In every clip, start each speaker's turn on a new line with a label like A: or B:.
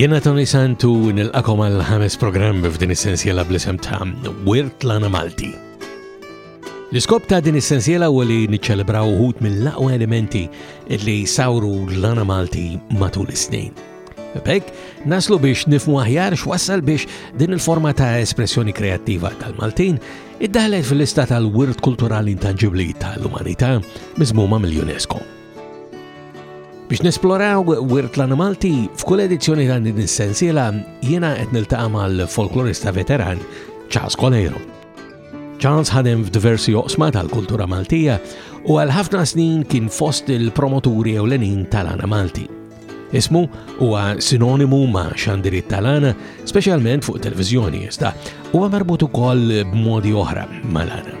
A: Jena Tony Santu nil-akom għal-ħames program f'din essenzjela bl-isem ta' Wirt Lana Malti. L-iskop ta' din is-sensiela huwa li niċċelebraw uħud mill-aqwa elementi li sawru l-għana Malti matul is-snin. Bek, naslu biex nifmu aħjar x'wassal biex din il-forma ta' espressjoni kreattiva tal-Maltin iddaħlet fil-lista tal-wirt kulturali intangibli tal-umanità miżmuma mill-UNESCO. Biex nesploraw wirt l-għana Malti, f'kull edizzjoni ta' din is-sensiela jiena qed niltaqa' mal-folklorista veteran Charles Colero. Charles ħadem f'diversi oqsma tal-kultura Maltija u għal ħafna snin kien fost il-promoturi ewlenin tal-għana Malti. Ismu huwa sinonimu ma' xandirit tal-għana, speċjalment fuq televizjoni jista, huwa marbut ukoll b'modi oħra mal-għana.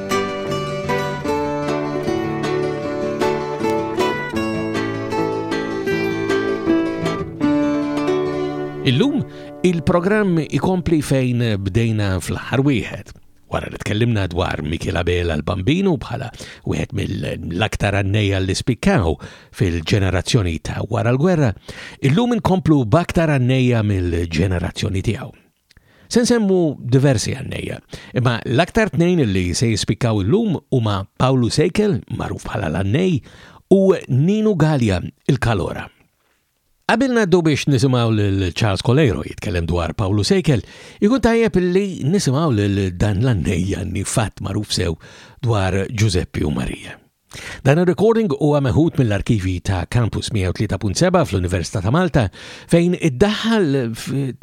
A: Illum il-programm ikompli fejn bdejna fl-aħħar wieħed. Wara li tkellimna dwar Mikiel Abela l-Bambinu bħala wieħed mill-aktar għannejja li spikkaw fil-ġenerazzjoni ta' wara l-gwerra, illum inkomplu baktar għannejja mill-ġenerazzjoni tiegħu. Se nsemmu diversi għannejja, imma l-aktar tnejn li se jispikkaw illum huma Pawlu Sejkel, magħruf bħala l-Annej, u Ninu Galja, il-Kalora. Qabel ngħaddu biex nisimgħu lil Charles Coleiro jitkellem dwar Pawlu Sejkel, ikun tajjeb li nisimgħu lil dan l-Annej Janni fatt magħruf sew dwar Ġużeppi u Marija. Dan ir-recording huwa meħud mill-arkivi ta' Campus 103.7 fl-Università ta' Malta fejn iddaħħal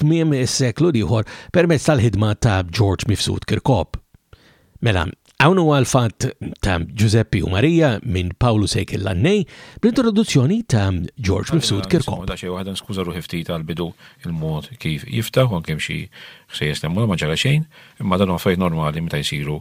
A: tmiem is-seklu ieħor permezz tal-ħidma ta' George Mifsud Kirkop. Mela, hawn huwa l-fatt ta' Giuseppe u Marija minn Pawlu Sejkil Lannej bl-introduzzjoni ta' George Mifsud Kirkop.
B: Daċi waħda skuża ruħi ftit għal-bidu il-mod kif jiftaħ u anke xi ħsejjes li ma ġara xejn, imma dan huwa affarijiet normali meta jsiru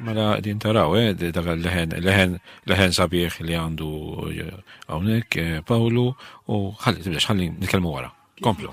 B: Mela din taraw, eh, dak leħen, leħen, leħen sabiħ li għandu eh, hawnhekk eh, Pawlu u ħalli tibdex ħalli nitkellmu wara. Komplu.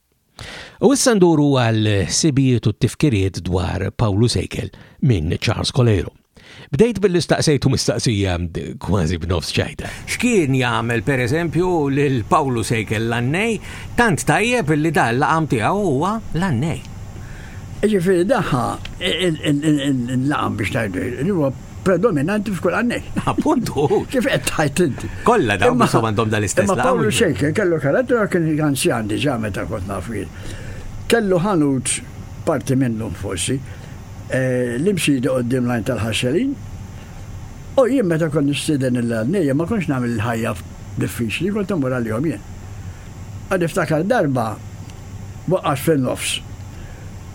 C: U
A: issa nduru għal sibijiet u tifkiriet dwar Pawlu Sejkel minn Charles Colero. Bdejt billi staqsejtu mistaqsija kważi b'nofs ċajta. X'kien jagħmel pereżempju lil Pawlu Sejkel l-annej tant tajjeb li dan laqam tiegħu huwa l-annej.
D: Ġifieri daħħa l-laqam biex tgħidu li huwa predominanti f'kull għannex.
A: Appuntu.
D: Kif qed tajt inti.
A: Kollha dawn ma għandhom dal-istess.
D: Ma Pawlu xejker kellu karatteru kien anzjan diġà meta kont naf Kellu ħanut parti minnhom forsi eh, li msidi qoddim lajn tal-ħaxxelin. U jien meta kont nistieden il-għannejja ma konx nagħmel il-ħajja diffiċli, kont immur għalihom jien. Għad iftakar darba waqqax fin-nofs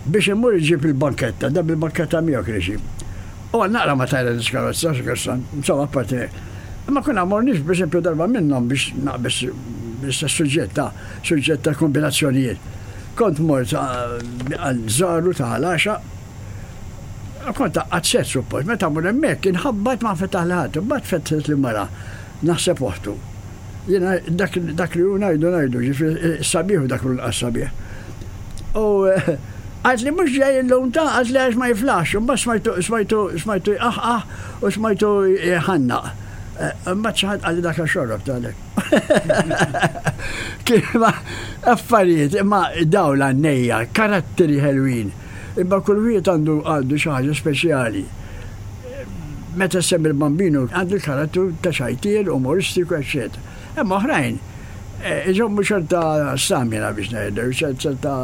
D: biex immur iġib il-banketta, dab il-banketta miegħu kien iġib. U għad naqra ma tajna diskarozza, x'gersan, insomma apparti. Imma kuna morniex biex impju darba minnhom biex naqbis l-istess suġġett ta' suġġett ta' kombinazzjonijiet. Kont mort għal żaru ta' għalaxa, kont taqqat set suppost, meta mur hemmhekk inħabbat ma nfetaħ li ħadd, imbagħad fetħet li mara, naħseb oħtu. Jiena dak li hu ngħidu ngħidu, ġifieri s-sabiħ u dak li hu l-inqas sabiħ. U għad li mhux ġej illum ta' għad li għax ma jiflaħx, imbagħad smajtu smajtu smajtu jqaħqaħ u smajtu jħannaq. Imbagħad xi ħadd qalli dak xorrob tagħlek. Kien affarijiet imma dawl għannejja, karatteri ħelwin. Imma kull wieħed għandu għandu xi ħaġa speċjali. Meta ssemmi l-Bambinu għandu l-karattru ta' xajtiel, umoristiku, eċċetera. Hemm oħrajn eh, iżommu ċerta stamina biex ngħidu, ċerta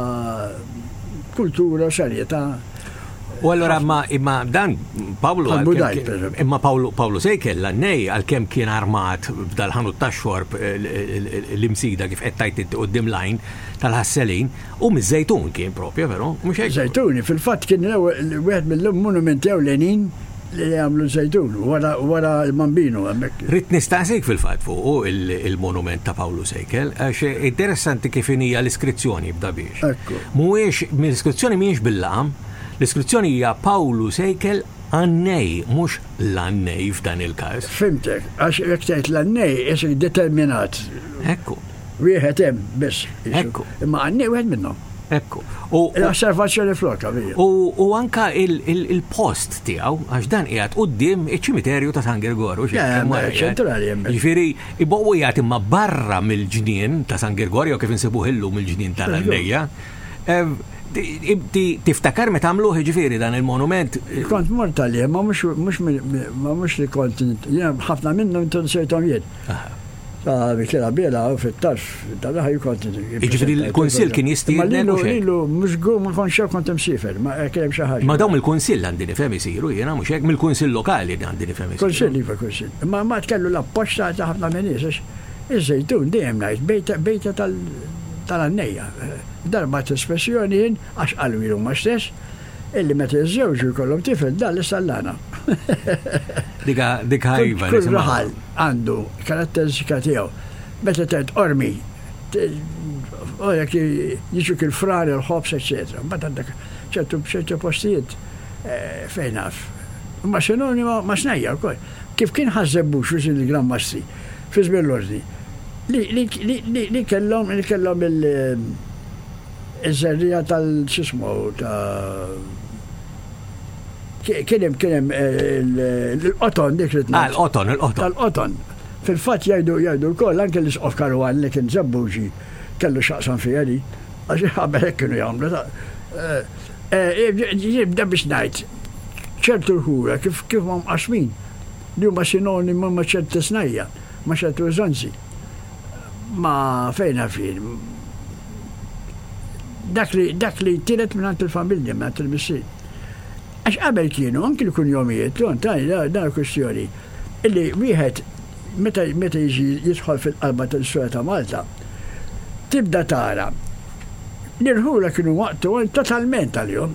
D: kultura, serjetà.
A: U allora ma imma dan Pawlu imma Pawlu Pawlu se jkella nej għalkemm kien armat b'dal-ħanut tax-xorb eh, l-imsida kif qed tajt inti qudiem lajn tal-ħasselin U miż-Żejtun kien propju, veru? Mhux hekk?
D: Żejtuni, fil-fatt kien wieħed mill-monumenti ewlenin li għamlu ż-Żejtun, wara l-Mambino hemmhekk.
A: Ridt nistaqsik fil-fatt fuqu il-monument ta' Pawlu Sejkel, għax interessanti kif inhi l-iskrizzjoni jibda biex.
D: Ekku.
A: Mhuwiex, l-iskrizzjoni mhijiex bil-laqam, l-iskrizzjoni hija Pawlu Sejkel Annej, mhux l-Annej f'dan il-każ.
D: Fhimtek, għax jekk tgħid l-Annej, qisek determinat.
A: Ekku.
D: Wieħed hemm biss.
A: Ekku.
D: Imma għanni wieħed minnhom.
A: Ekku. U
D: l-osservazzjoni flotta bija.
A: U anka il-post tiegħu għax dan qiegħed qudiem iċ-ċimiterju ta' San Gergorju.
D: Ċentrali hemm.
A: Ġifieri iboqgħu jgħid imma barra mill-ġnien ta' San Gergorju kif insibuh illum mill-ġnien tal-għannejja. Tiftakar meta għamluħ ġifiri dan il-monument?
D: Kont mort għalih, ma mux li kont, ħafna minnu introducejtom jien. Ta' Michela Bela u fit-tarf tal-aħħar kont.
A: Jiġifieri l-kunsill kien jistieden u xejn.
D: Lilu mhux żgur ma kontx xejn kont imsiefer, ma kien hemm xi ħaġa.
A: Ma dawn mill-kunsill għandi nifhem isiru jiena mhux hekk, mill-kunsill lokali għandi nifhem isiru.
D: Kunsill iva kunsill. Imma mbagħad kellu l-appoġġ ta' ħafna minn nies għax iż-Żejtun dejjem ngħid bejta tal-għannejja. Darba għedt espressjoni jien għax qaluli huma stess, illi meta jiżżewġu jkollhom tifel dan li sallana.
A: Dika dik ħajba.
D: Kull raħal għandu karatteristika tiegħu. Meta tent ormi, u jekk jiġu kil frar il-ħobs, eċetera. Ma għandek ċertu ċertu postijiet eh, fejn għaf. Ma xinoni ma xnajja wkoll. Kif kien ħażebbux u sin il-Gran Mastri fi żmien l-ordni li kellhom li kellhom il- Iż-żerriegħa tal x'ismu ta' kien hemm kien hemm il-qoton dik li
A: Ah, l-qoton, il-qoton.
D: Tal-qoton. Fil-fatt jgħidu jgħidu wkoll anke l-isqof Karwan li kien Żebbuġi kellu x'aqsam fiha di. Għax qabel hekk kienu jagħmlu ta' Jibda biex ngħid ċertu lħura kif kif huma mqassmin li huma sinonimi ma' ċerti snajja, ma' ċerti użanzi. Ma fejn għarfien. dak li dak li jtiret mingħand il-familja, mingħand il-missier. Għax qabel kienu anki l-kunjomijiet, don tajja dan kwistjoni illi wieħed meta meta jiġi jidħol fil-qalba tal-istorja ta' Malta, tibda tara li rħula kienu waqtu totalment għalihom.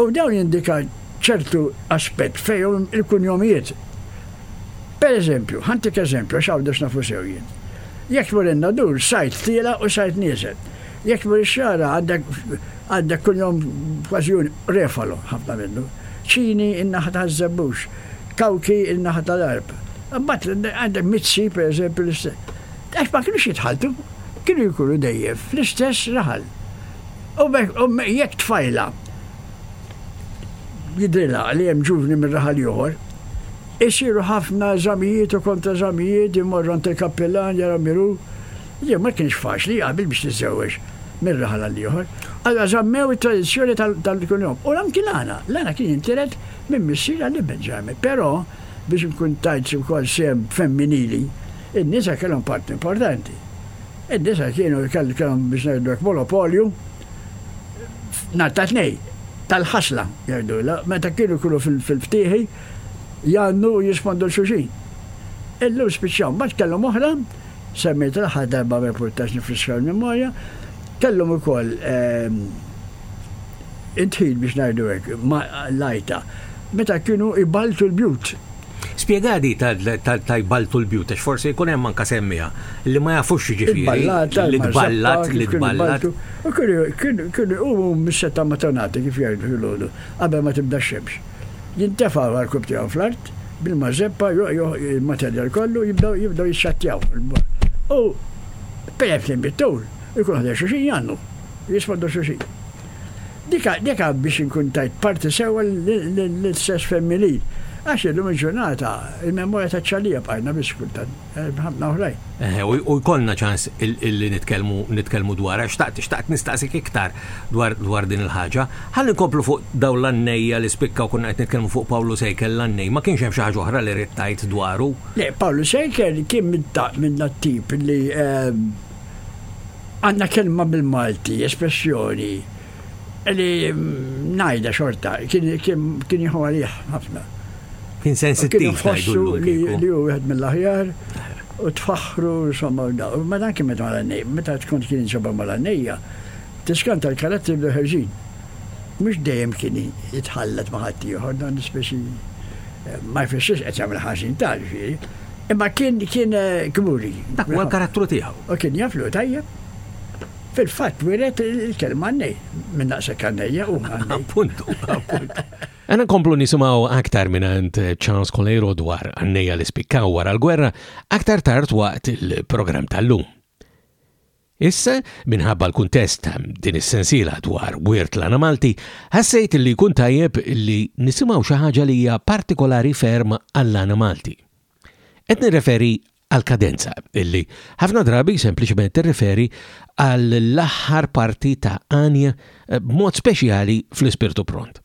D: U dawn jindika ċertu aspett fejn il-kunjomijiet Pereżempju, ħa ntik eżempju għax hawn biss nafu sew jien. Jekk tmur in-Nadur, sajt tielgħa u sajt nieżel. Jekk tmur ix-Xagħra għandek għandek kull jom kważi un refalo ħafna minnu. Ċini in-naħa taż-Żebbux, Kawki in-naħa tal-Għarb. Imbagħad għandek Mizzi pereżempju l-istess. Għax ma kinux jitħalltu, kienu jkunu dejjem fl-istess raħal. U jekk tfajla jidhrilha li hemm ġuvni mir-raħal ieħor, isiru ħafna eżamijiet u kontra-eżamijiet, imorru għand il-kappillan, jaraw min hu. Jew ma kienx faċli qabel biex tiżżewweġ minn raħal għal ieħor. Allura żammew it-tradizzjoni tal-kunjom. U anki l-għana, l-għana kien jintiret minn missier għal iben ġarmi. Però biex nkun tajt ukoll sehem femminili, in-nisa kellhom parti importanti. In-nisa kienu kellhom biex ngħidlek monopolju Nar ta' tnej, tal-ħasla, jgħidulha, meta kienu jkunu fil-ftieħi jgħannu u jispondu l-xuxin. Illum spiċċaw, mbagħad kellhom oħra, semmejt l-aħħar darba ma jpurtax nifriskaw il-memorja, kellhom ukoll ehm, intħil biex ngħidu hekk, ma' lajta, meta kienu ibaltu l-bjut.
A: Spjega di tal-tajbaltulbjut għax forsi jkun hemm anke semmiegħa li ma jafux
D: x'jiġifieri
A: li tballat li tballat.
D: Kien iqumu mis-setta matonati kif jgħidu filgħodu qabel ma tibda x-xemx. Jintefgħu għarkub tiegħu fl-art bil-mażeppa il-materjal kollu jibdew jixxattjaw. U peress li hemm it-tul ikunu ħdej xulxin jgħannu, jisfoddu xulxin. Dika, dika biex inkun tajt parti sewwa l-istess femmilid. Għax illum il-ġurnata, il-memorja ta' ċalija bqajna biss kultant, eh, ħafna oħrajn.
A: Eħe, u jkollna ċans illi nitkellmu, nitkellmu dwarha, xtaqt, xtaqt nistaqsik iktar dwar, dwar din il-ħaġa. Ħalli nkomplu fuq dawn l-annejja li spikkaw konna qed nitkellmu fuq Pawlu Sejkel l-annej, ma kienx hemm xi ħaġa oħra li rid tajt dwaru?
D: Le, Pawlu Sejkel kien minn ta' minn dat-tip li, eh, Għandna kelma bil-Malti, espressjoni, li ngħidha xorta, kien jieħu għalih ħafna.
A: Kien sensittiv
D: ħossu li hu wieħed mill-aħjar u tfaħħru somma u daw. Ma dan kien meta mal-għannejja, meta tkun kien inseba mal-għannejja, tiskanta l-karattri li ħerġin. Mhux dejjem kien jitħallat ma' ħadd ieħor dan l-ispeċi ma jfissirx qed jagħmel ħażin ta' ġifieri. Imma kien kien eh, kmuri.
A: Dak huwa l-karattru tiegħu.
D: U kien jaflu tajjeb. Fil-fatt wiret il-kelma nej, minn naqsek għannejja u għannej.
A: Appuntu, appuntu. Għana komplu nisimaw aktar minant eh, Charles Colero dwar għannejja li spikkaw wara l-gwerra, aktar tard waqt il-program tal-lum. Issa, minħabba l-kuntest ta' din is-sensiela dwar Wirt l-Għana Malti, ħassejt li jkun tajjeb li nisimgħu xi ħaġa li hija partikolari ferm għall-Għana Malti. Qed nirreferi għall-kadenza, li ħafna drabi sempliċement tirreferi għall-aħħar parti ta' għanja, b'mod speċjali fl-Ispirtu Pront.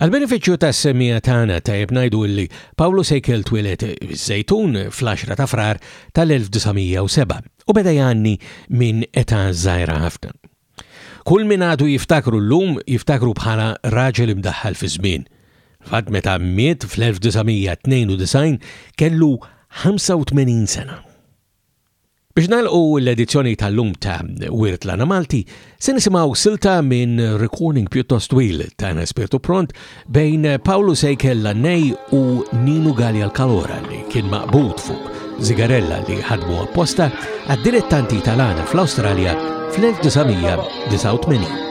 A: Għall-benefiċċju tas-semmiegħa tagħna tajjeb ngħidu li
B: Pawlu Sejkel twieled fiż-Żejtun fl-10 ta' Frar tal-1907 u beda jgħanni minn età żgħira ħafna. Kull min għadu jiftakru llum jiftakru bħala raġel imdaħħal fiż-żmien. Fatt meta miet fl-1992 kellu 85 sena. Biex nagħlqu l-edizzjoni tal-lum ta' Wirt l-Għana Malti, se nisimgħu silta minn recording pjuttost twil ta' Spirtu Pront bejn Pawlu Sejkel l-Annej u Ninu Gallia l-Kalora li kien maqbud fuq zigarella li ħadmu apposta għad-dilettanti tal-għana fl-Awstralja fl-1989.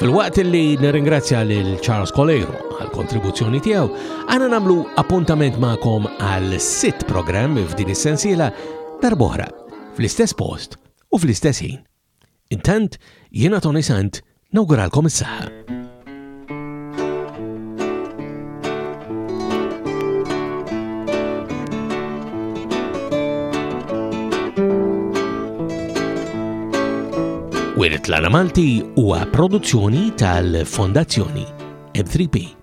A: Fil-waqt li nirringrazzja lil Charles Coleiro għal kontribuzzjoni tiegħu, għana namlu appuntament ma'kom għal sitt programm f'din is-sensiela darbohra, fl-istess post u fl-istess ħin. Intant, jiena Tony Sant, nawguralkom is-saħħa. Wirt Lana Malti huwa produzzjoni tal-Fondazzjoni M3P.